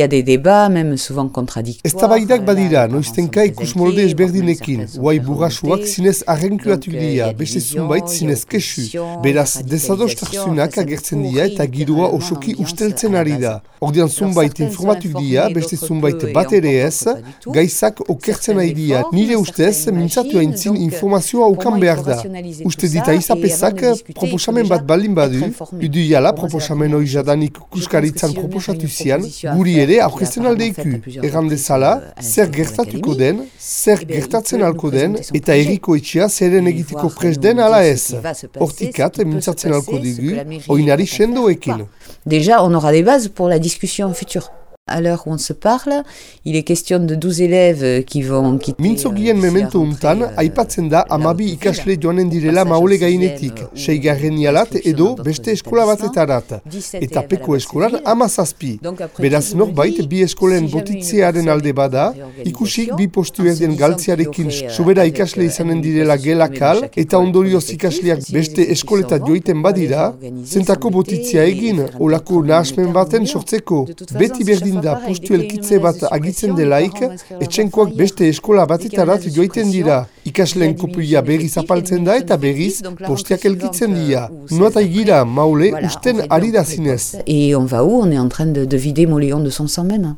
Il y a des débats, même souvent contradictoires. Ez badira, noiztenka ikus molde ezberdinekin, guai burrasuak zinez arrenkulatu dira, beste zunbait zinez kesu. Beraz, desadostarzunak agertzen dira eta girua osoki usteltzen ari da. Ordean zunbait informatuk dira, beste zunbait bat ere ez, gaizak okertzen ari dira. Nire ustez, mintzatu haintzin informazioa ukan behar da. Uste dita izapezak proposamen bat baldin badu, idu jala proposamen hori jadanik kuskaritzan proposatu zian, guri ere aurkezten aldeiku. Erran dezala, zer gertatuko den, zer gertatzen alko den, eta erriko etxea zeren egiteko pres den ala ez. Hortikat, mintzatzen alko digu, oinari sendoekin. Déjà, on aura des bases pour la discussion future. À l'heure où on se parle, il est question de 12 élèves qui vont quitter... Mintzogien memento untan, aipatzen da amabi ikasle joanen direla maule gainetik, seigarren jalat edo beste eskola batetarat, eta peko eskolan amazazpi. Beraz norbait bi eskolen botitzearen alde bada, ikusik bi postu erdien galtziarekin sobera ikasle izanen direla gelakal, eta ondorioz ikasleak beste eskoleta joiten badira, zentako botitzea egin, olako nahasmen baten sortzeko, beti berdin da postu elkitze bat agitzen delaik, etxenkoak beste eskola batetarat joiten dira. Ikasleen kopuia berriz apaltzen da eta berriz postiak elkitzen dira. Noata gira, maule, usten ari da zinez. Et on va où On est en train de, de vider Moléon de son sang même.